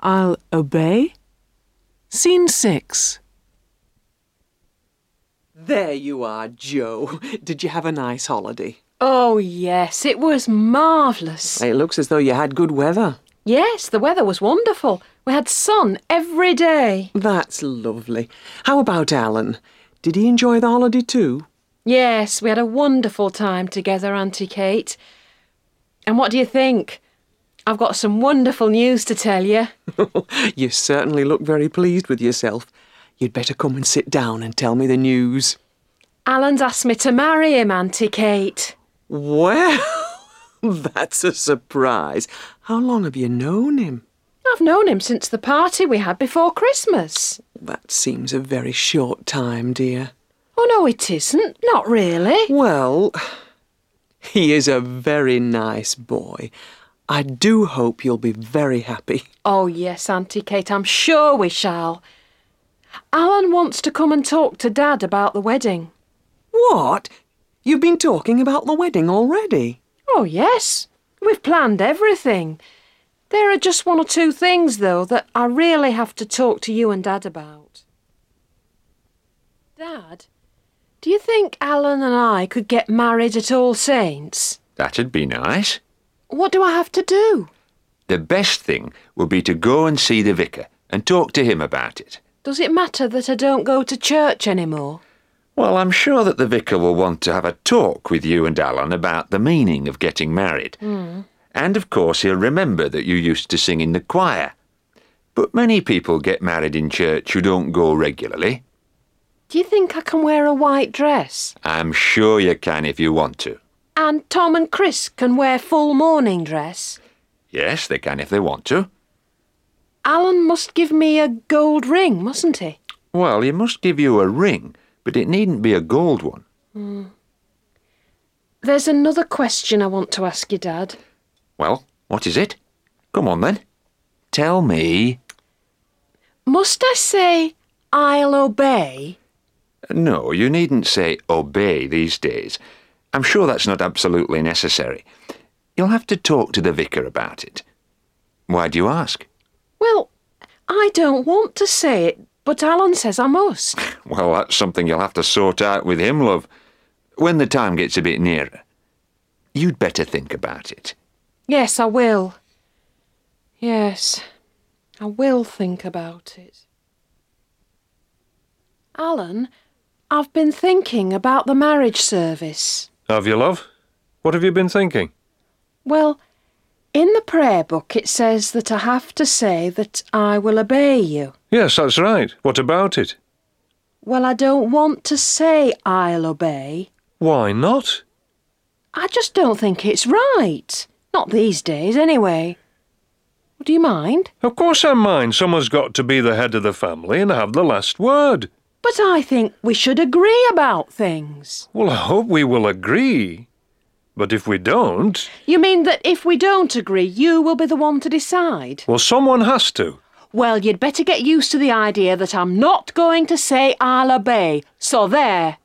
I'll obey. Scene 6. There you are, Joe. Did you have a nice holiday? Oh, yes, it was marvellous. It looks as though you had good weather. Yes, the weather was wonderful. We had sun every day. That's lovely. How about Alan? Did he enjoy the holiday too? Yes, we had a wonderful time together, Auntie Kate. And what do you think? I've got some wonderful news to tell you. you certainly look very pleased with yourself. You'd better come and sit down and tell me the news. Alan's asked me to marry him, Auntie Kate. Well, that's a surprise. How long have you known him? I've known him since the party we had before Christmas. That seems a very short time, dear. Oh, no, it isn't. Not really. Well, he is a very nice boy. I do hope you'll be very happy. Oh, yes, Auntie Kate, I'm sure we shall. Alan wants to come and talk to Dad about the wedding. What? You've been talking about the wedding already? Oh, yes. We've planned everything. There are just one or two things, though, that I really have to talk to you and Dad about. Dad, do you think Alan and I could get married at All Saints? That'd be nice. What do I have to do? The best thing would be to go and see the vicar and talk to him about it. Does it matter that I don't go to church anymore? Well, I'm sure that the vicar will want to have a talk with you and Alan about the meaning of getting married. Mm. And of course, he'll remember that you used to sing in the choir. But many people get married in church who don't go regularly. Do you think I can wear a white dress? I'm sure you can if you want to. And Tom and Chris can wear full morning dress? Yes, they can if they want to. Alan must give me a gold ring, mustn't he? Well, he must give you a ring, but it needn't be a gold one. Mm. There's another question I want to ask you, Dad. Well, what is it? Come on then. Tell me. Must I say, I'll obey? No, you needn't say obey these days. I'm sure that's not absolutely necessary. You'll have to talk to the vicar about it. Why do you ask? Well, I don't want to say it, but Alan says I must. Well, that's something you'll have to sort out with him, love. When the time gets a bit nearer. You'd better think about it. Yes, I will. Yes, I will think about it. Alan, I've been thinking about the marriage service. Have you, love? What have you been thinking? Well, in the prayer book it says that I have to say that I will obey you. Yes, that's right. What about it? Well, I don't want to say I'll obey. Why not? I just don't think it's right. Not these days, anyway. Do you mind? Of course I mind. Someone's got to be the head of the family and have the last word. But I think we should agree about things. Well, I hope we will agree. But if we don't... You mean that if we don't agree, you will be the one to decide? Well, someone has to. Well, you'd better get used to the idea that I'm not going to say I'll obey. So there.